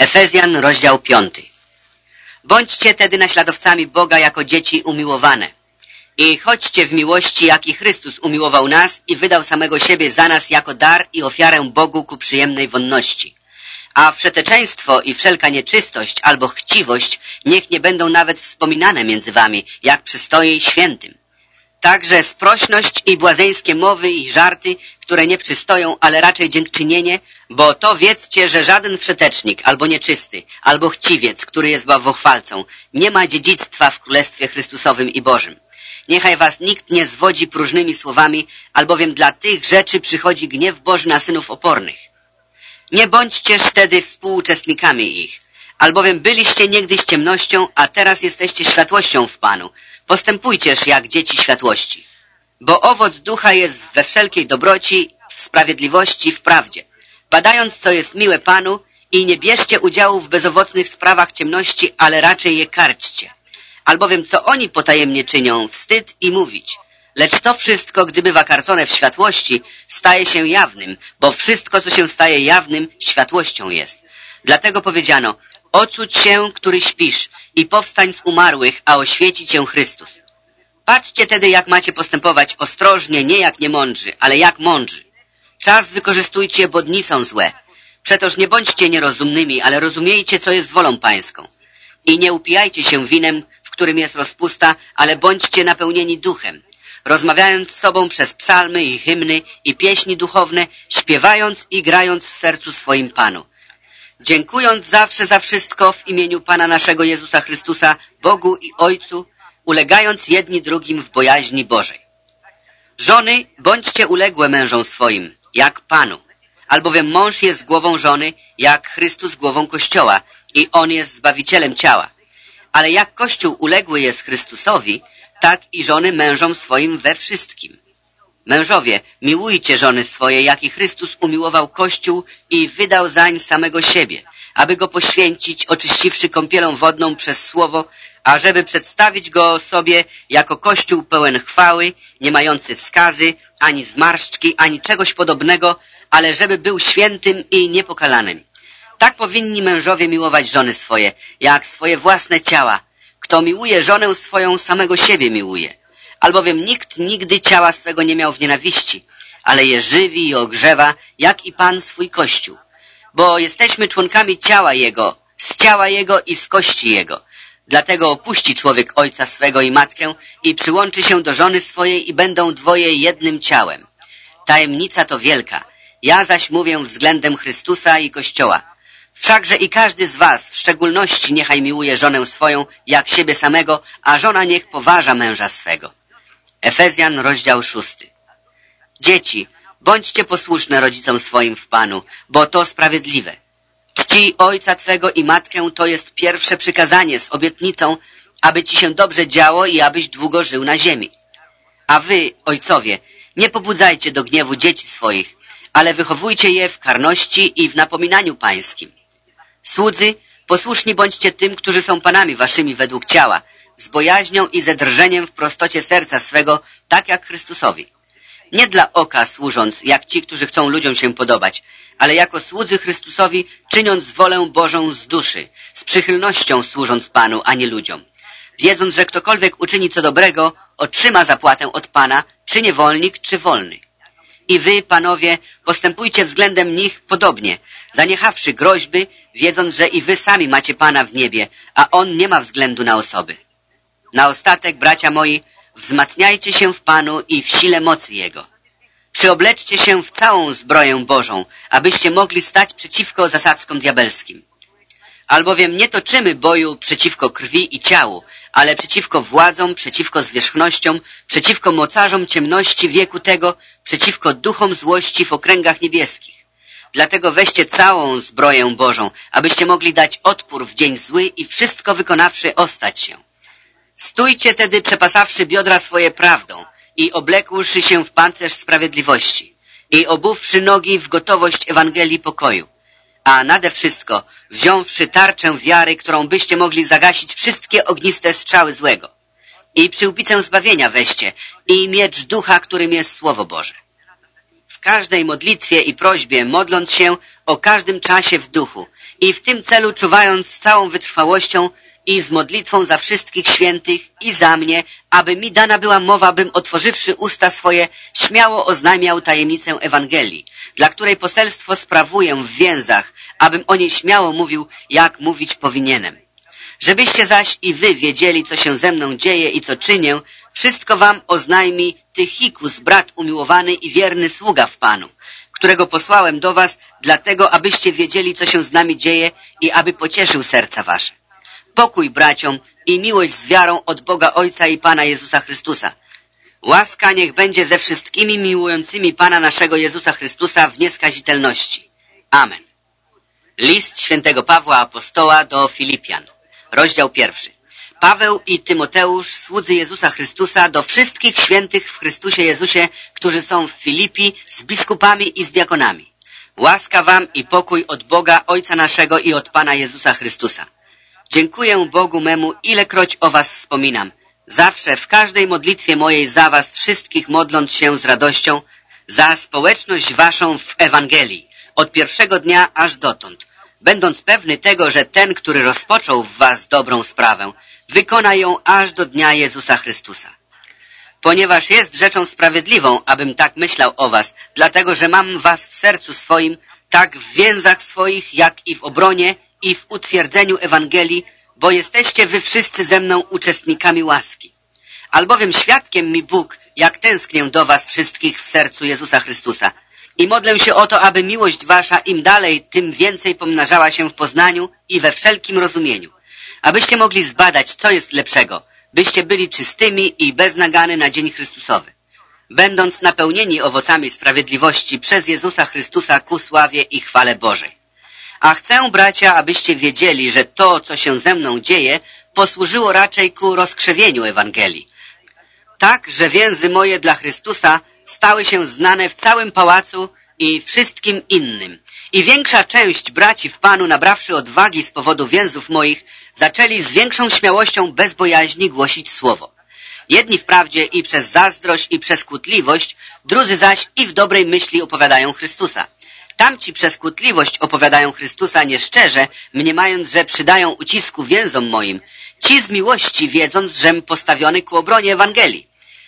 Efezjan, rozdział 5. Bądźcie tedy naśladowcami Boga jako dzieci umiłowane. I chodźcie w miłości, jaki Chrystus umiłował nas i wydał samego siebie za nas jako dar i ofiarę Bogu ku przyjemnej wonności. A wszeteczeństwo i wszelka nieczystość albo chciwość niech nie będą nawet wspominane między wami, jak przystoi świętym. Także sprośność i błazeńskie mowy i żarty, które nie przystoją, ale raczej dziękczynienie, bo to wiedzcie, że żaden wszetecznik, albo nieczysty, albo chciwiec, który jest bałwochwalcą, nie ma dziedzictwa w Królestwie Chrystusowym i Bożym. Niechaj was nikt nie zwodzi próżnymi słowami, albowiem dla tych rzeczy przychodzi gniew Boży na synów opornych. Nie bądźcież wtedy współuczestnikami ich, albowiem byliście niegdyś ciemnością, a teraz jesteście światłością w Panu. Postępujcież jak dzieci światłości. Bo owoc ducha jest we wszelkiej dobroci, w sprawiedliwości, w prawdzie. Badając, co jest miłe Panu i nie bierzcie udziału w bezowocnych sprawach ciemności, ale raczej je karćcie. Albowiem co oni potajemnie czynią, wstyd i mówić. Lecz to wszystko, gdy bywa karcone w światłości, staje się jawnym, bo wszystko, co się staje jawnym, światłością jest. Dlatego powiedziano, ocudź się, który śpisz i powstań z umarłych, a oświeci cię Chrystus. Patrzcie tedy, jak macie postępować ostrożnie, nie jak niemądrzy, ale jak mądrzy. Czas wykorzystujcie, bo dni są złe. Przetoż nie bądźcie nierozumnymi, ale rozumiejcie, co jest wolą pańską. I nie upijajcie się winem, w którym jest rozpusta, ale bądźcie napełnieni duchem, rozmawiając z sobą przez psalmy i hymny i pieśni duchowne, śpiewając i grając w sercu swoim Panu. Dziękując zawsze za wszystko w imieniu Pana naszego Jezusa Chrystusa, Bogu i Ojcu, ulegając jedni drugim w bojaźni Bożej. Żony, bądźcie uległe mężom swoim, jak Panu, albowiem mąż jest głową żony, jak Chrystus głową Kościoła i On jest Zbawicielem ciała. Ale jak Kościół uległy jest Chrystusowi, tak i żony mężom swoim we wszystkim. Mężowie, miłujcie żony swoje, jak i Chrystus umiłował Kościół i wydał zań samego siebie, aby go poświęcić, oczyściwszy kąpielą wodną przez słowo, ażeby przedstawić go sobie jako Kościół pełen chwały, nie mający skazy, ani zmarszczki, ani czegoś podobnego, ale żeby był świętym i niepokalanym. Tak powinni mężowie miłować żony swoje, jak swoje własne ciała. Kto miłuje żonę swoją, samego siebie miłuje. Albowiem nikt nigdy ciała swego nie miał w nienawiści, ale je żywi i ogrzewa, jak i Pan swój Kościół. Bo jesteśmy członkami ciała Jego, z ciała Jego i z kości Jego. Dlatego opuści człowiek ojca swego i matkę i przyłączy się do żony swojej i będą dwoje jednym ciałem. Tajemnica to wielka. Ja zaś mówię względem Chrystusa i Kościoła. Wszakże i każdy z was w szczególności niechaj miłuje żonę swoją jak siebie samego, a żona niech poważa męża swego. Efezjan, rozdział szósty. Dzieci, bądźcie posłuszne rodzicom swoim w Panu, bo to sprawiedliwe. Czci ojca twego i matkę to jest pierwsze przykazanie z obietnicą, aby ci się dobrze działo i abyś długo żył na ziemi. A wy, ojcowie, nie pobudzajcie do gniewu dzieci swoich, ale wychowujcie je w karności i w napominaniu pańskim. Słudzy, posłuszni bądźcie tym, którzy są panami waszymi według ciała, z bojaźnią i ze drżeniem w prostocie serca swego, tak jak Chrystusowi. Nie dla oka służąc, jak ci, którzy chcą ludziom się podobać, ale jako słudzy Chrystusowi, czyniąc wolę Bożą z duszy, z przychylnością służąc Panu, a nie ludziom. Wiedząc, że ktokolwiek uczyni co dobrego, otrzyma zapłatę od Pana, czy niewolnik, czy wolny. I wy, panowie, postępujcie względem nich podobnie, zaniechawszy groźby, wiedząc, że i wy sami macie Pana w niebie, a On nie ma względu na osoby. Na ostatek, bracia moi, wzmacniajcie się w Panu i w sile mocy Jego. Przyobleczcie się w całą zbroję Bożą, abyście mogli stać przeciwko zasadzkom diabelskim. Albowiem nie toczymy boju przeciwko krwi i ciału, ale przeciwko władzom, przeciwko zwierzchnościom, przeciwko mocarzom ciemności wieku tego, przeciwko duchom złości w okręgach niebieskich. Dlatego weźcie całą zbroję Bożą, abyście mogli dać odpór w dzień zły i wszystko wykonawszy ostać się. Stójcie tedy przepasawszy biodra swoje prawdą i oblekłszy się w pancerz sprawiedliwości i obuwszy nogi w gotowość Ewangelii pokoju, a nade wszystko wziąwszy tarczę wiary, którą byście mogli zagasić wszystkie ogniste strzały złego. I przyłbicę zbawienia weźcie i miecz ducha, którym jest Słowo Boże w każdej modlitwie i prośbie, modląc się o każdym czasie w duchu i w tym celu czuwając z całą wytrwałością i z modlitwą za wszystkich świętych i za mnie, aby mi dana była mowa, bym otworzywszy usta swoje, śmiało oznajmiał tajemnicę Ewangelii, dla której poselstwo sprawuję w więzach, abym o niej śmiało mówił, jak mówić powinienem. Żebyście zaś i wy wiedzieli, co się ze mną dzieje i co czynię, wszystko wam oznajmi Tychikus, brat umiłowany i wierny sługa w Panu, którego posłałem do was, dlatego abyście wiedzieli, co się z nami dzieje i aby pocieszył serca wasze. Pokój braciom i miłość z wiarą od Boga Ojca i Pana Jezusa Chrystusa. Łaska niech będzie ze wszystkimi miłującymi Pana naszego Jezusa Chrystusa w nieskazitelności. Amen. List świętego Pawła Apostoła do Filipian. Rozdział pierwszy. Paweł i Tymoteusz, słudzy Jezusa Chrystusa, do wszystkich świętych w Chrystusie Jezusie, którzy są w Filipi, z biskupami i z diakonami. Łaska wam i pokój od Boga Ojca naszego i od Pana Jezusa Chrystusa. Dziękuję Bogu memu, ilekroć o was wspominam. Zawsze, w każdej modlitwie mojej za was wszystkich modląc się z radością, za społeczność waszą w Ewangelii, od pierwszego dnia aż dotąd, będąc pewny tego, że ten, który rozpoczął w was dobrą sprawę, wykona ją aż do dnia Jezusa Chrystusa. Ponieważ jest rzeczą sprawiedliwą, abym tak myślał o was, dlatego, że mam was w sercu swoim, tak w więzach swoich, jak i w obronie i w utwierdzeniu Ewangelii, bo jesteście wy wszyscy ze mną uczestnikami łaski. Albowiem świadkiem mi Bóg, jak tęsknię do was wszystkich w sercu Jezusa Chrystusa. I modlę się o to, aby miłość wasza im dalej, tym więcej pomnażała się w poznaniu i we wszelkim rozumieniu. Abyście mogli zbadać, co jest lepszego, byście byli czystymi i bez nagany na dzień Chrystusowy. Będąc napełnieni owocami sprawiedliwości przez Jezusa Chrystusa ku sławie i chwale Bożej. A chcę, bracia, abyście wiedzieli, że to, co się ze mną dzieje, posłużyło raczej ku rozkrzewieniu Ewangelii. Tak, że więzy moje dla Chrystusa stały się znane w całym pałacu i wszystkim innym. I większa część braci w Panu, nabrawszy odwagi z powodu więzów moich, zaczęli z większą śmiałością bez bojaźni głosić słowo. Jedni wprawdzie i przez zazdrość i przez kłótliwość, drudzy zaś i w dobrej myśli opowiadają Chrystusa. Tamci przez kłótliwość opowiadają Chrystusa nieszczerze, mniemając, że przydają ucisku więzom moim. Ci z miłości, wiedząc, żem postawiony ku obronie Ewangelii.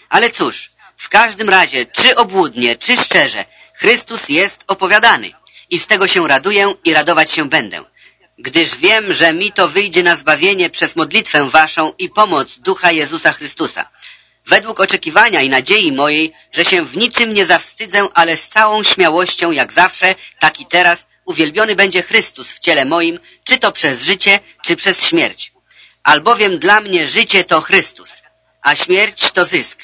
Ale cóż, w każdym razie, czy obłudnie, czy szczerze, Chrystus jest opowiadany. I z tego się raduję i radować się będę. Gdyż wiem, że mi to wyjdzie na zbawienie przez modlitwę waszą i pomoc Ducha Jezusa Chrystusa według oczekiwania i nadziei mojej, że się w niczym nie zawstydzę, ale z całą śmiałością, jak zawsze, tak i teraz, uwielbiony będzie Chrystus w ciele moim, czy to przez życie, czy przez śmierć. Albowiem dla mnie życie to Chrystus, a śmierć to zysk.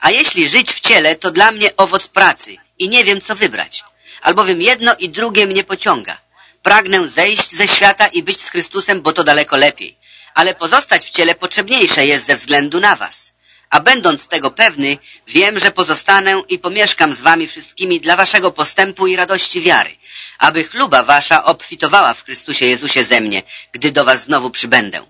A jeśli żyć w ciele, to dla mnie owoc pracy i nie wiem, co wybrać. Albowiem jedno i drugie mnie pociąga. Pragnę zejść ze świata i być z Chrystusem, bo to daleko lepiej. Ale pozostać w ciele potrzebniejsze jest ze względu na was a będąc tego pewny, wiem, że pozostanę i pomieszkam z wami wszystkimi dla waszego postępu i radości wiary, aby chluba wasza obfitowała w Chrystusie Jezusie ze mnie, gdy do was znowu przybędę.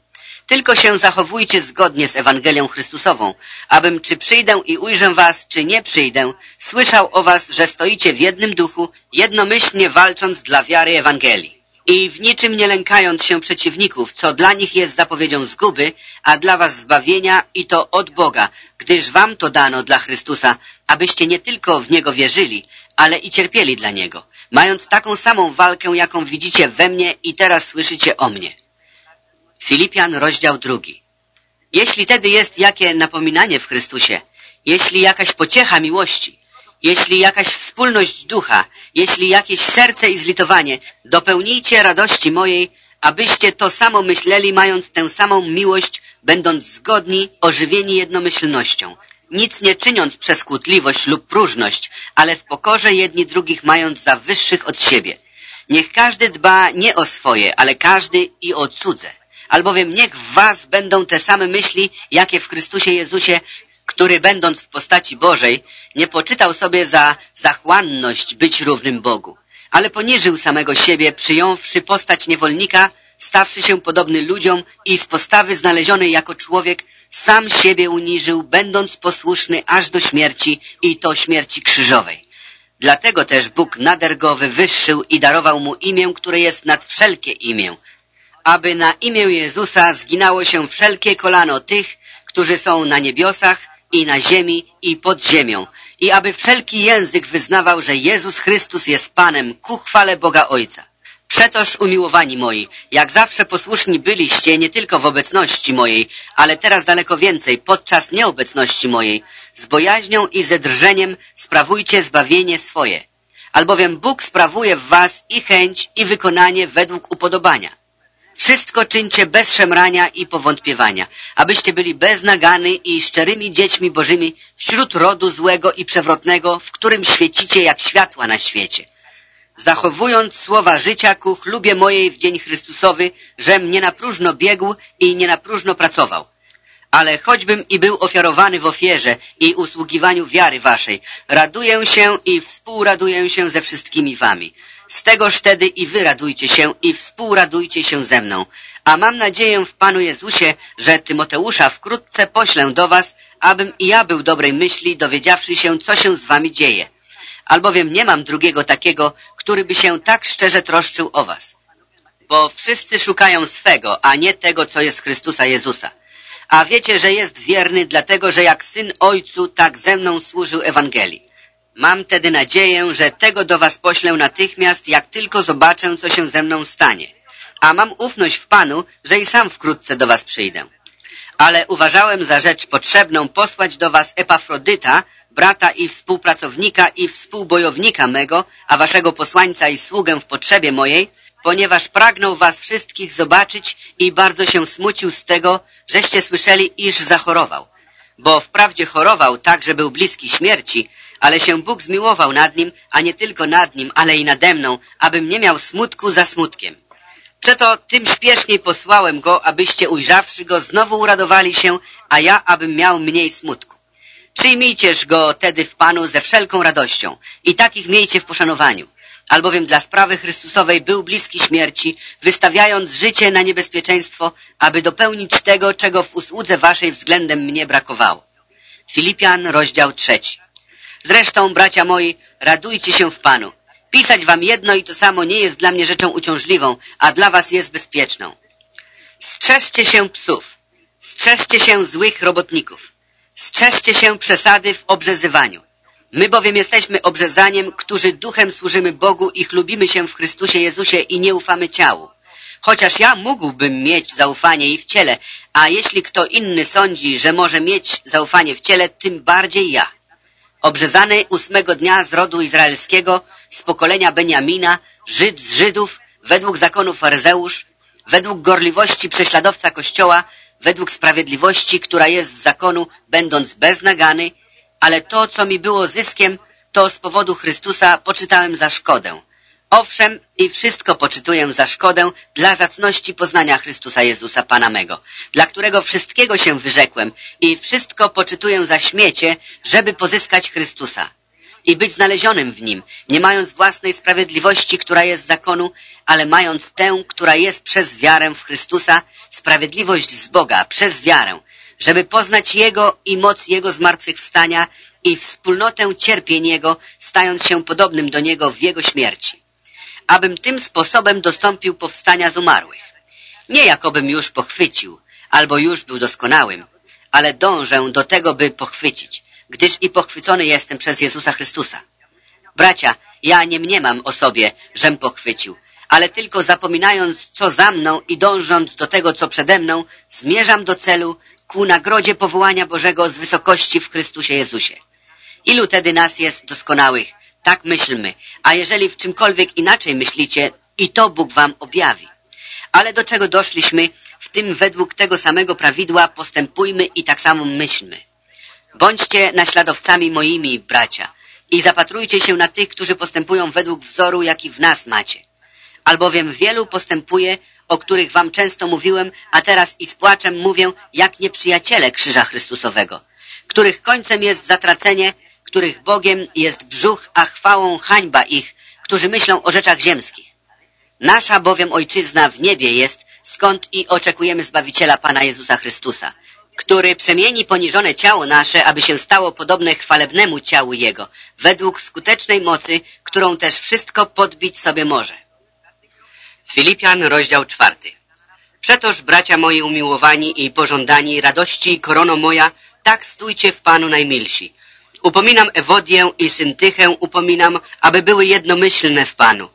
Tylko się zachowujcie zgodnie z Ewangelią Chrystusową, abym czy przyjdę i ujrzę was, czy nie przyjdę, słyszał o was, że stoicie w jednym duchu, jednomyślnie walcząc dla wiary Ewangelii i w niczym nie lękając się przeciwników, co dla nich jest zapowiedzią zguby, a dla was zbawienia i to od Boga, gdyż wam to dano dla Chrystusa, abyście nie tylko w Niego wierzyli, ale i cierpieli dla Niego, mając taką samą walkę, jaką widzicie we mnie i teraz słyszycie o mnie. Filipian, rozdział drugi. Jeśli tedy jest jakie napominanie w Chrystusie, jeśli jakaś pociecha miłości, jeśli jakaś wspólność ducha, jeśli jakieś serce i zlitowanie, dopełnijcie radości mojej, abyście to samo myśleli, mając tę samą miłość, będąc zgodni, ożywieni jednomyślnością, nic nie czyniąc przez kłótliwość lub próżność, ale w pokorze jedni drugich mając za wyższych od siebie. Niech każdy dba nie o swoje, ale każdy i o cudze. Albowiem niech w was będą te same myśli, jakie w Chrystusie Jezusie, który będąc w postaci Bożej, nie poczytał sobie za zachłanność być równym Bogu, ale poniżył samego siebie, przyjąwszy postać niewolnika, stawszy się podobny ludziom i z postawy znalezionej jako człowiek, sam siebie uniżył, będąc posłuszny aż do śmierci i to śmierci krzyżowej. Dlatego też Bóg nader go wywyższył i darował mu imię, które jest nad wszelkie imię, aby na imię Jezusa zginało się wszelkie kolano tych, którzy są na niebiosach i na ziemi i pod ziemią i aby wszelki język wyznawał, że Jezus Chrystus jest Panem ku chwale Boga Ojca. Przetoż, umiłowani moi, jak zawsze posłuszni byliście nie tylko w obecności mojej, ale teraz daleko więcej podczas nieobecności mojej, z bojaźnią i ze drżeniem sprawujcie zbawienie swoje. Albowiem Bóg sprawuje w was i chęć, i wykonanie według upodobania. Wszystko czyńcie bez szemrania i powątpiewania, abyście byli bez nagany i szczerymi dziećmi bożymi wśród rodu złego i przewrotnego, w którym świecicie jak światła na świecie. Zachowując słowa życia ku chlubie mojej w dzień Chrystusowy, żem nie na próżno biegł i nie na próżno pracował. Ale choćbym i był ofiarowany w ofierze i usługiwaniu wiary waszej, raduję się i współraduję się ze wszystkimi wami. Z tegoż wtedy i wy radujcie się i współradujcie się ze mną. A mam nadzieję w Panu Jezusie, że Tymoteusza wkrótce poślę do was, abym i ja był dobrej myśli, dowiedziawszy się, co się z wami dzieje. Albowiem nie mam drugiego takiego, który by się tak szczerze troszczył o was. Bo wszyscy szukają swego, a nie tego, co jest Chrystusa Jezusa. A wiecie, że jest wierny, dlatego że jak syn ojcu, tak ze mną służył Ewangelii. Mam tedy nadzieję, że tego do was poślę natychmiast, jak tylko zobaczę, co się ze mną stanie. A mam ufność w Panu, że i sam wkrótce do was przyjdę. Ale uważałem za rzecz potrzebną posłać do was Epafrodyta, brata i współpracownika i współbojownika mego, a waszego posłańca i sługę w potrzebie mojej, ponieważ pragnął was wszystkich zobaczyć i bardzo się smucił z tego, żeście słyszeli, iż zachorował. Bo wprawdzie chorował tak, że był bliski śmierci, ale się Bóg zmiłował nad nim, a nie tylko nad nim, ale i nade mną, abym nie miał smutku za smutkiem. Przeto tym śpieszniej posłałem go, abyście ujrzawszy go znowu uradowali się, a ja abym miał mniej smutku. Przyjmijcież go tedy w Panu ze wszelką radością i takich miejcie w poszanowaniu, albowiem dla sprawy Chrystusowej był bliski śmierci, wystawiając życie na niebezpieczeństwo, aby dopełnić tego, czego w usłudze waszej względem mnie brakowało. Filipian, rozdział trzeci. Zresztą, bracia moi, radujcie się w Panu. Pisać wam jedno i to samo nie jest dla mnie rzeczą uciążliwą, a dla was jest bezpieczną. Strzeżcie się psów, strzeżcie się złych robotników, strzeżcie się przesady w obrzezywaniu. My bowiem jesteśmy obrzezaniem, którzy duchem służymy Bogu i chlubimy się w Chrystusie Jezusie i nie ufamy ciału. Chociaż ja mógłbym mieć zaufanie i w ciele, a jeśli kto inny sądzi, że może mieć zaufanie w ciele, tym bardziej ja obrzezany ósmego dnia z rodu izraelskiego, z pokolenia Beniamina, Żyd z Żydów, według zakonu faryzeusz, według gorliwości prześladowca Kościoła, według sprawiedliwości, która jest z zakonu, będąc beznagany, ale to, co mi było zyskiem, to z powodu Chrystusa poczytałem za szkodę. Owszem, i wszystko poczytuję za szkodę dla zacności poznania Chrystusa Jezusa Pana mego, dla którego wszystkiego się wyrzekłem i wszystko poczytuję za śmiecie, żeby pozyskać Chrystusa i być znalezionym w Nim, nie mając własnej sprawiedliwości, która jest zakonu, ale mając tę, która jest przez wiarę w Chrystusa, sprawiedliwość z Boga przez wiarę, żeby poznać Jego i moc Jego zmartwychwstania i wspólnotę cierpień Jego, stając się podobnym do Niego w Jego śmierci abym tym sposobem dostąpił powstania z umarłych. Nie jakobym już pochwycił, albo już był doskonałym, ale dążę do tego, by pochwycić, gdyż i pochwycony jestem przez Jezusa Chrystusa. Bracia, ja nie mniemam o sobie, żem pochwycił, ale tylko zapominając, co za mną i dążąc do tego, co przede mną, zmierzam do celu ku nagrodzie powołania Bożego z wysokości w Chrystusie Jezusie. Ilu tedy nas jest doskonałych, tak myślmy, a jeżeli w czymkolwiek inaczej myślicie, i to Bóg wam objawi. Ale do czego doszliśmy, w tym według tego samego prawidła postępujmy i tak samo myślmy. Bądźcie naśladowcami moimi, bracia, i zapatrujcie się na tych, którzy postępują według wzoru, jaki w nas macie. Albowiem wielu postępuje, o których wam często mówiłem, a teraz i z płaczem mówię, jak nieprzyjaciele krzyża Chrystusowego, których końcem jest zatracenie, których Bogiem jest brzuch, a chwałą hańba ich, którzy myślą o rzeczach ziemskich. Nasza bowiem Ojczyzna w niebie jest, skąd i oczekujemy Zbawiciela Pana Jezusa Chrystusa, który przemieni poniżone ciało nasze, aby się stało podobne chwalebnemu ciału Jego, według skutecznej mocy, którą też wszystko podbić sobie może. Filipian, rozdział czwarty. Przetoż, bracia moi umiłowani i pożądani, radości i korono moja, tak stójcie w Panu najmilsi. Upominam Ewodię i Syntychę, upominam, aby były jednomyślne w Panu.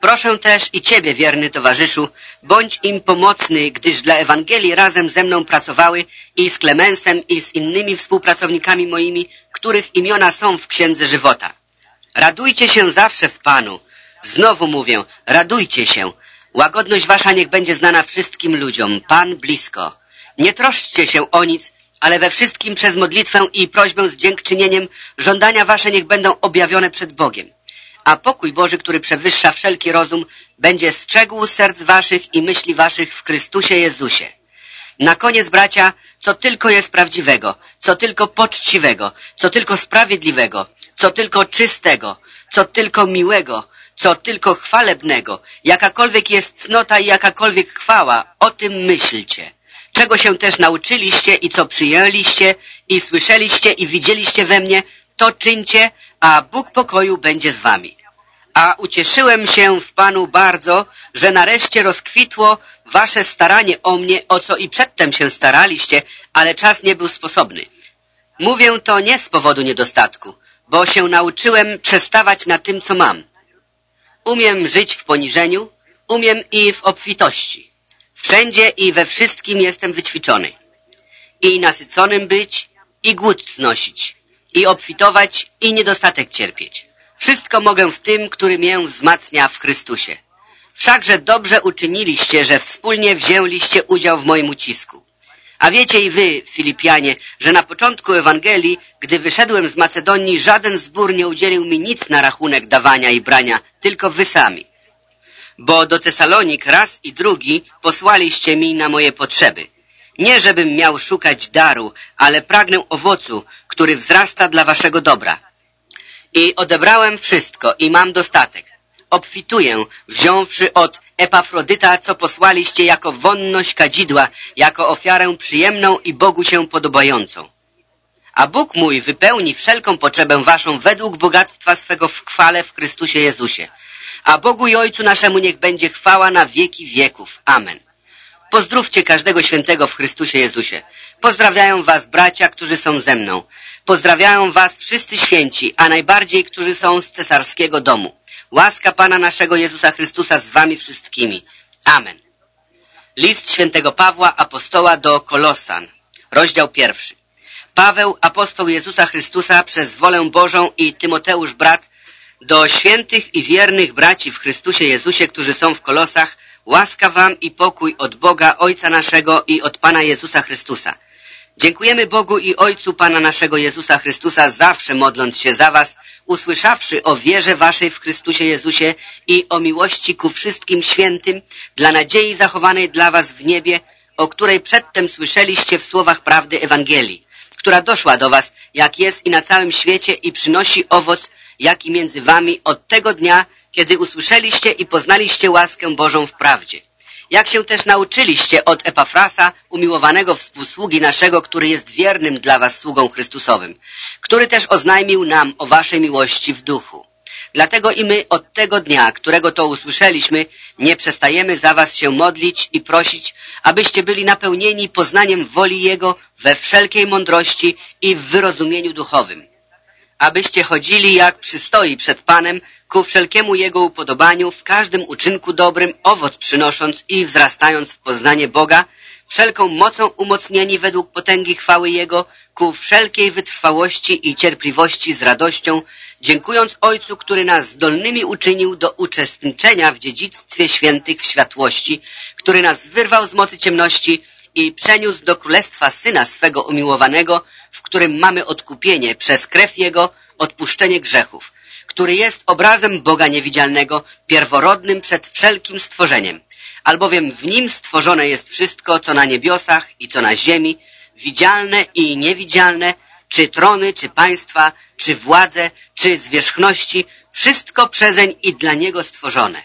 Proszę też i Ciebie, wierny towarzyszu, bądź im pomocny, gdyż dla Ewangelii razem ze mną pracowały i z Klemensem i z innymi współpracownikami moimi, których imiona są w Księdze Żywota. Radujcie się zawsze w Panu. Znowu mówię, radujcie się. Łagodność wasza niech będzie znana wszystkim ludziom. Pan blisko. Nie troszczcie się o nic, ale we wszystkim przez modlitwę i prośbę z dziękczynieniem żądania wasze niech będą objawione przed Bogiem a pokój Boży, który przewyższa wszelki rozum, będzie strzegł serc waszych i myśli waszych w Chrystusie Jezusie. Na koniec, bracia, co tylko jest prawdziwego, co tylko poczciwego, co tylko sprawiedliwego, co tylko czystego, co tylko miłego, co tylko chwalebnego, jakakolwiek jest cnota i jakakolwiek chwała, o tym myślcie. Czego się też nauczyliście i co przyjęliście i słyszeliście i widzieliście we mnie, to czyńcie, a Bóg pokoju będzie z wami. A ucieszyłem się w Panu bardzo, że nareszcie rozkwitło wasze staranie o mnie, o co i przedtem się staraliście, ale czas nie był sposobny. Mówię to nie z powodu niedostatku, bo się nauczyłem przestawać na tym, co mam. Umiem żyć w poniżeniu, umiem i w obfitości. Wszędzie i we wszystkim jestem wyćwiczony. I nasyconym być, i głód znosić, i obfitować, i niedostatek cierpieć. Wszystko mogę w tym, który mię wzmacnia w Chrystusie. Wszakże dobrze uczyniliście, że wspólnie wzięliście udział w moim ucisku. A wiecie i wy, Filipianie, że na początku Ewangelii, gdy wyszedłem z Macedonii, żaden zbór nie udzielił mi nic na rachunek dawania i brania, tylko wy sami. Bo do Tesalonik raz i drugi posłaliście mi na moje potrzeby. Nie żebym miał szukać daru, ale pragnę owocu, który wzrasta dla waszego dobra. I odebrałem wszystko i mam dostatek. Obfituję, wziąwszy od Epafrodyta, co posłaliście jako wonność kadzidła, jako ofiarę przyjemną i Bogu się podobającą. A Bóg mój wypełni wszelką potrzebę waszą według bogactwa swego w chwale w Chrystusie Jezusie. A Bogu i Ojcu naszemu niech będzie chwała na wieki wieków. Amen. Pozdrówcie każdego świętego w Chrystusie Jezusie. Pozdrawiają was bracia, którzy są ze mną. Pozdrawiają was wszyscy święci, a najbardziej, którzy są z cesarskiego domu. Łaska Pana naszego Jezusa Chrystusa z wami wszystkimi. Amen. List świętego Pawła, apostoła do Kolosan. Rozdział pierwszy. Paweł, apostoł Jezusa Chrystusa przez wolę Bożą i Tymoteusz brat, do świętych i wiernych braci w Chrystusie Jezusie, którzy są w Kolosach, łaska wam i pokój od Boga Ojca naszego i od Pana Jezusa Chrystusa. Dziękujemy Bogu i Ojcu Pana naszego Jezusa Chrystusa, zawsze modląc się za was, usłyszawszy o wierze waszej w Chrystusie Jezusie i o miłości ku wszystkim świętym, dla nadziei zachowanej dla was w niebie, o której przedtem słyszeliście w słowach prawdy Ewangelii, która doszła do was, jak jest i na całym świecie i przynosi owoc, jaki między wami od tego dnia, kiedy usłyszeliście i poznaliście łaskę Bożą w prawdzie jak się też nauczyliście od Epafrasa, umiłowanego współsługi naszego, który jest wiernym dla was sługą Chrystusowym, który też oznajmił nam o waszej miłości w duchu. Dlatego i my od tego dnia, którego to usłyszeliśmy, nie przestajemy za was się modlić i prosić, abyście byli napełnieni poznaniem woli Jego we wszelkiej mądrości i w wyrozumieniu duchowym. Abyście chodzili jak przystoi przed Panem, ku wszelkiemu Jego upodobaniu, w każdym uczynku dobrym, owoc przynosząc i wzrastając w poznanie Boga, wszelką mocą umocnieni według potęgi chwały Jego, ku wszelkiej wytrwałości i cierpliwości z radością, dziękując Ojcu, który nas zdolnymi uczynił do uczestniczenia w dziedzictwie świętych w światłości, który nas wyrwał z mocy ciemności i przeniósł do królestwa Syna swego umiłowanego, w którym mamy odkupienie przez krew Jego, odpuszczenie grzechów który jest obrazem Boga niewidzialnego, pierworodnym przed wszelkim stworzeniem. Albowiem w Nim stworzone jest wszystko, co na niebiosach i co na ziemi, widzialne i niewidzialne, czy trony, czy państwa, czy władze, czy zwierzchności, wszystko przezeń i dla Niego stworzone.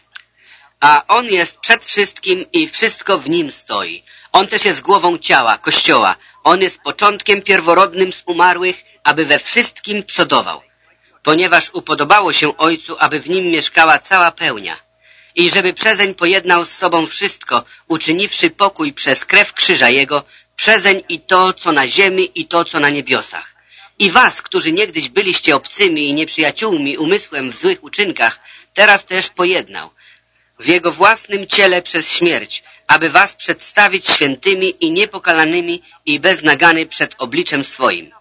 A On jest przed wszystkim i wszystko w Nim stoi. On też jest głową ciała, Kościoła. On jest początkiem pierworodnym z umarłych, aby we wszystkim przodował. Ponieważ upodobało się Ojcu, aby w Nim mieszkała cała pełnia i żeby przezeń pojednał z sobą wszystko, uczyniwszy pokój przez krew krzyża Jego, przezeń i to, co na ziemi i to, co na niebiosach. I was, którzy niegdyś byliście obcymi i nieprzyjaciółmi umysłem w złych uczynkach, teraz też pojednał. W Jego własnym ciele przez śmierć, aby was przedstawić świętymi i niepokalanymi i bez nagany przed obliczem swoim.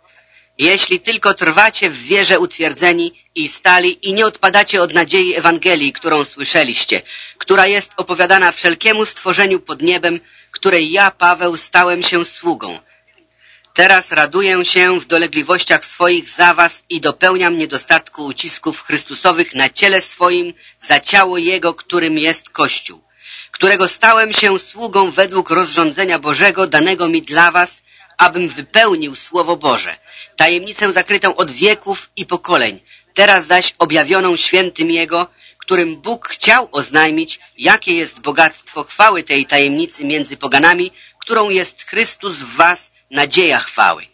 Jeśli tylko trwacie w wierze utwierdzeni i stali i nie odpadacie od nadziei Ewangelii, którą słyszeliście, która jest opowiadana wszelkiemu stworzeniu pod niebem, której ja, Paweł, stałem się sługą. Teraz raduję się w dolegliwościach swoich za was i dopełniam niedostatku ucisków Chrystusowych na ciele swoim za ciało Jego, którym jest Kościół, którego stałem się sługą według rozrządzenia Bożego danego mi dla was, abym wypełnił Słowo Boże, tajemnicę zakrytą od wieków i pokoleń, teraz zaś objawioną świętym Jego, którym Bóg chciał oznajmić, jakie jest bogactwo chwały tej tajemnicy między poganami, którą jest Chrystus w was, nadzieja chwały,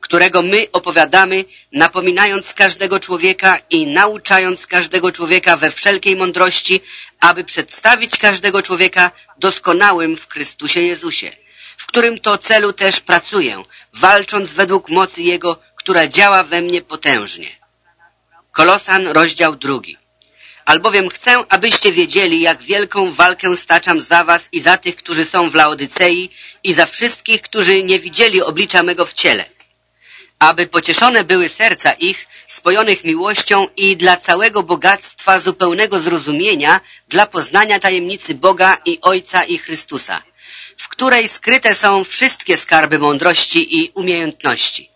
którego my opowiadamy, napominając każdego człowieka i nauczając każdego człowieka we wszelkiej mądrości, aby przedstawić każdego człowieka doskonałym w Chrystusie Jezusie, w którym to celu też pracuję, walcząc według mocy Jego, która działa we mnie potężnie. Kolosan, rozdział drugi. Albowiem chcę, abyście wiedzieli, jak wielką walkę staczam za was i za tych, którzy są w Laodycei i za wszystkich, którzy nie widzieli oblicza mego w ciele. Aby pocieszone były serca ich, spojonych miłością i dla całego bogactwa zupełnego zrozumienia, dla poznania tajemnicy Boga i Ojca i Chrystusa, w której skryte są wszystkie skarby mądrości i umiejętności.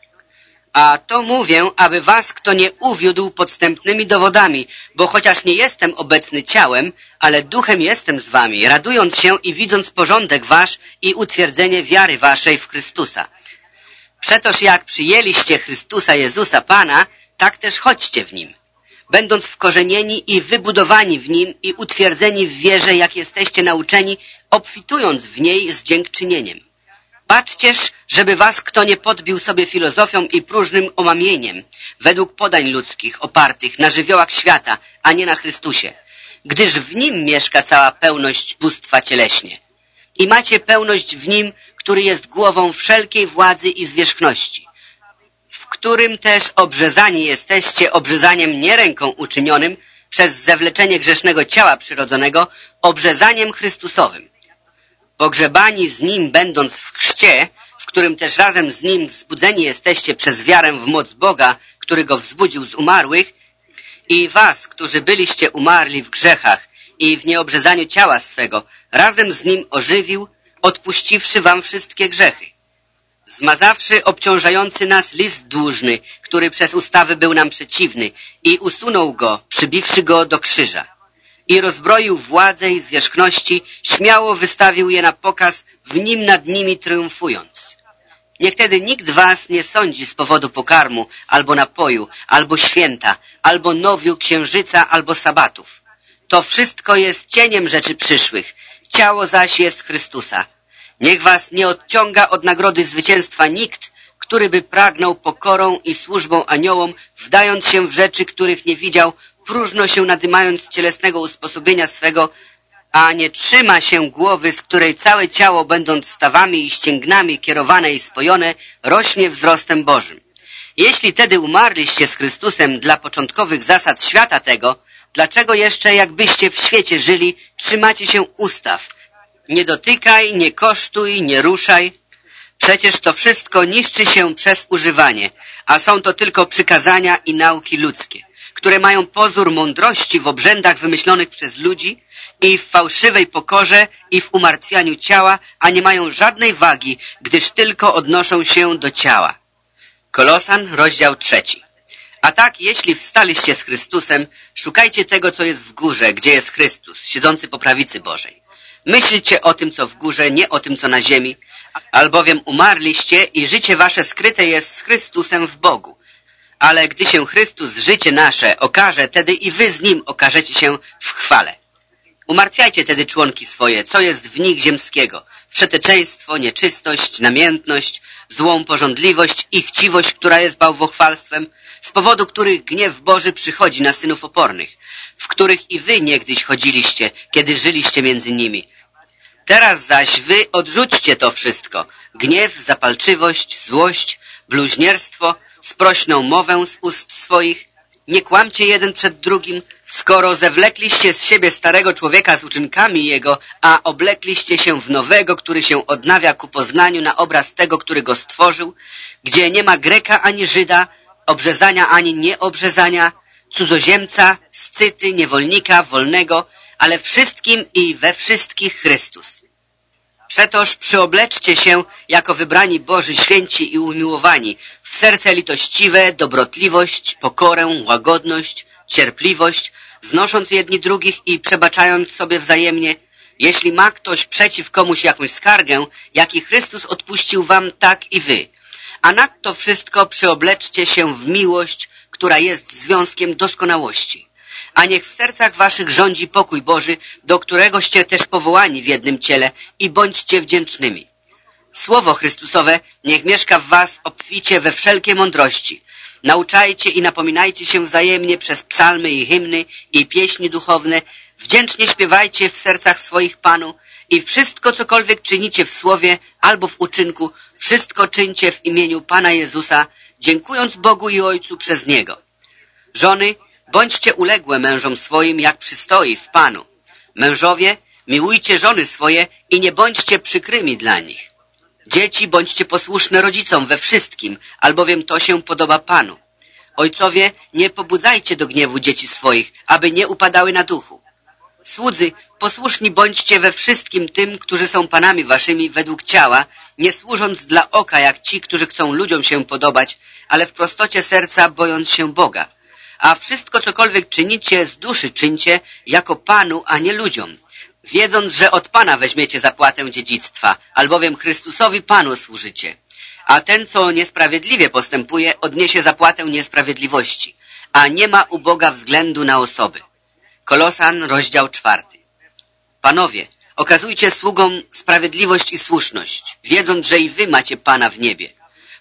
A to mówię, aby was kto nie uwiódł podstępnymi dowodami, bo chociaż nie jestem obecny ciałem, ale duchem jestem z wami, radując się i widząc porządek wasz i utwierdzenie wiary waszej w Chrystusa. Przetoż jak przyjęliście Chrystusa Jezusa Pana, tak też chodźcie w Nim, będąc wkorzenieni i wybudowani w Nim i utwierdzeni w wierze, jak jesteście nauczeni, obfitując w niej z dziękczynieniem. Patrzcież, żeby was kto nie podbił sobie filozofią i próżnym omamieniem, według podań ludzkich, opartych na żywiołach świata, a nie na Chrystusie, gdyż w Nim mieszka cała pełność bóstwa cieleśnie. I macie pełność w Nim, który jest głową wszelkiej władzy i zwierzchności, w którym też obrzezani jesteście obrzezaniem nie ręką uczynionym przez zewleczenie grzesznego ciała przyrodzonego, obrzezaniem Chrystusowym pogrzebani z Nim będąc w chrzcie, w którym też razem z Nim wzbudzeni jesteście przez wiarę w moc Boga, który Go wzbudził z umarłych, i was, którzy byliście umarli w grzechach i w nieobrzezaniu ciała swego, razem z Nim ożywił, odpuściwszy wam wszystkie grzechy. Zmazawszy obciążający nas list dłużny, który przez ustawy był nam przeciwny i usunął go, przybiwszy go do krzyża i rozbroił władzę i zwierzchności, śmiało wystawił je na pokaz, w nim nad nimi triumfując. Niech tedy nikt was nie sądzi z powodu pokarmu, albo napoju, albo święta, albo nowiu księżyca, albo sabatów. To wszystko jest cieniem rzeczy przyszłych, ciało zaś jest Chrystusa. Niech was nie odciąga od nagrody zwycięstwa nikt, który by pragnął pokorą i służbą aniołom, wdając się w rzeczy, których nie widział, próżno się nadymając cielesnego usposobienia swego, a nie trzyma się głowy, z której całe ciało, będąc stawami i ścięgnami kierowane i spojone, rośnie wzrostem Bożym. Jeśli tedy umarliście z Chrystusem dla początkowych zasad świata tego, dlaczego jeszcze jakbyście w świecie żyli, trzymacie się ustaw? Nie dotykaj, nie kosztuj, nie ruszaj. Przecież to wszystko niszczy się przez używanie, a są to tylko przykazania i nauki ludzkie które mają pozór mądrości w obrzędach wymyślonych przez ludzi i w fałszywej pokorze i w umartwianiu ciała, a nie mają żadnej wagi, gdyż tylko odnoszą się do ciała. Kolosan, rozdział trzeci. A tak, jeśli wstaliście z Chrystusem, szukajcie tego, co jest w górze, gdzie jest Chrystus, siedzący po prawicy Bożej. Myślcie o tym, co w górze, nie o tym, co na ziemi, albowiem umarliście i życie wasze skryte jest z Chrystusem w Bogu. Ale gdy się Chrystus życie nasze okaże, wtedy i wy z Nim okażecie się w chwale. Umartwiajcie tedy członki swoje, co jest w nich ziemskiego, przeteczeństwo, nieczystość, namiętność, złą porządliwość i chciwość, która jest bałwochwalstwem, z powodu których gniew Boży przychodzi na synów opornych, w których i wy niegdyś chodziliście, kiedy żyliście między nimi. Teraz zaś wy odrzućcie to wszystko, gniew, zapalczywość, złość, bluźnierstwo, sprośną mowę z ust swoich, nie kłamcie jeden przed drugim, skoro zewlekliście z siebie starego człowieka z uczynkami jego, a oblekliście się w nowego, który się odnawia ku poznaniu na obraz tego, który go stworzył, gdzie nie ma Greka ani Żyda, obrzezania ani nieobrzezania, cudzoziemca, scyty, niewolnika, wolnego, ale wszystkim i we wszystkich Chrystus. Przetoż przyobleczcie się jako wybrani Boży święci i umiłowani w serce litościwe, dobrotliwość, pokorę, łagodność, cierpliwość, znosząc jedni drugich i przebaczając sobie wzajemnie, jeśli ma ktoś przeciw komuś jakąś skargę, jaki Chrystus odpuścił wam, tak i wy. A nadto wszystko przyobleczcie się w miłość, która jest związkiem doskonałości. A niech w sercach waszych rządzi pokój Boży, do któregoście też powołani w jednym ciele i bądźcie wdzięcznymi. Słowo Chrystusowe niech mieszka w was obficie we wszelkiej mądrości. Nauczajcie i napominajcie się wzajemnie przez psalmy i hymny i pieśni duchowne. Wdzięcznie śpiewajcie w sercach swoich Panu i wszystko, cokolwiek czynicie w słowie albo w uczynku, wszystko czyńcie w imieniu Pana Jezusa, dziękując Bogu i Ojcu przez Niego. Żony, bądźcie uległe mężom swoim, jak przystoi w Panu. Mężowie, miłujcie żony swoje i nie bądźcie przykrymi dla nich. Dzieci, bądźcie posłuszne rodzicom we wszystkim, albowiem to się podoba Panu. Ojcowie, nie pobudzajcie do gniewu dzieci swoich, aby nie upadały na duchu. Słudzy, posłuszni bądźcie we wszystkim tym, którzy są panami waszymi według ciała, nie służąc dla oka jak ci, którzy chcą ludziom się podobać, ale w prostocie serca bojąc się Boga. A wszystko cokolwiek czynicie z duszy czyńcie jako Panu, a nie ludziom, wiedząc, że od Pana weźmiecie zapłatę dziedzictwa, albowiem Chrystusowi Panu służycie. A ten, co niesprawiedliwie postępuje, odniesie zapłatę niesprawiedliwości, a nie ma u Boga względu na osoby. Kolosan, rozdział czwarty. Panowie, okazujcie sługom sprawiedliwość i słuszność, wiedząc, że i wy macie Pana w niebie.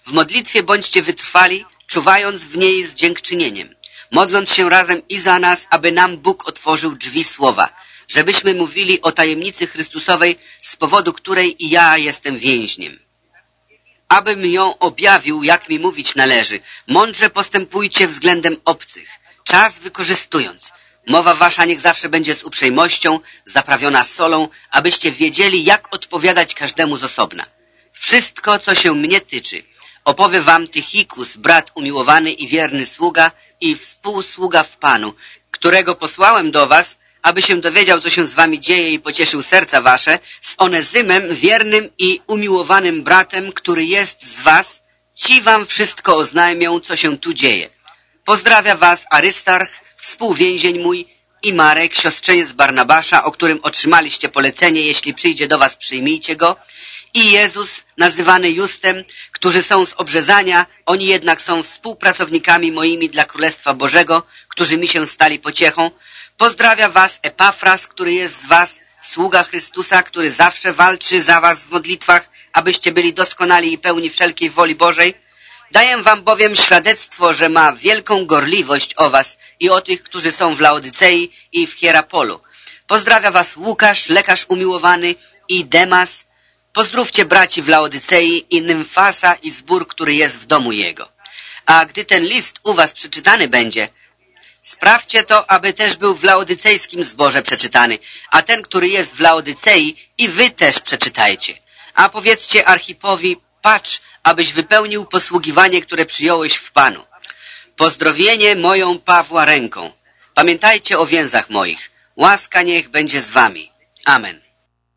W modlitwie bądźcie wytrwali, czuwając w niej z dziękczynieniem, modląc się razem i za nas, aby nam Bóg otworzył drzwi słowa, żebyśmy mówili o tajemnicy Chrystusowej, z powodu której i ja jestem więźniem. Abym ją objawił, jak mi mówić należy, mądrze postępujcie względem obcych, czas wykorzystując. Mowa wasza niech zawsze będzie z uprzejmością, zaprawiona solą, abyście wiedzieli, jak odpowiadać każdemu z osobna. Wszystko, co się mnie tyczy, opowie wam Tychikus, brat umiłowany i wierny sługa i współsługa w Panu, którego posłałem do was, aby się dowiedział, co się z wami dzieje i pocieszył serca wasze, z Onezymem, wiernym i umiłowanym bratem, który jest z was, ci wam wszystko oznajmią, co się tu dzieje. Pozdrawia was Arystarch, współwięzień mój i Marek, siostrzeniec Barnabasza, o którym otrzymaliście polecenie, jeśli przyjdzie do was, przyjmijcie go, i Jezus, nazywany Justem, którzy są z obrzezania, oni jednak są współpracownikami moimi dla Królestwa Bożego, którzy mi się stali pociechą, Pozdrawia was Epafras, który jest z was, sługa Chrystusa, który zawsze walczy za was w modlitwach, abyście byli doskonali i pełni wszelkiej woli Bożej. Daję wam bowiem świadectwo, że ma wielką gorliwość o was i o tych, którzy są w Laodycei i w Hierapolu. Pozdrawia was Łukasz, lekarz umiłowany i Demas. Pozdrówcie braci w Laodycei i Nymfasa i zbór, który jest w domu jego. A gdy ten list u was przeczytany będzie, Sprawdźcie to, aby też był w laodycejskim zborze przeczytany, a ten, który jest w Laodycei i wy też przeczytajcie. A powiedzcie Archipowi, patrz, abyś wypełnił posługiwanie, które przyjąłeś w Panu. Pozdrowienie moją Pawła ręką. Pamiętajcie o więzach moich. Łaska niech będzie z wami. Amen.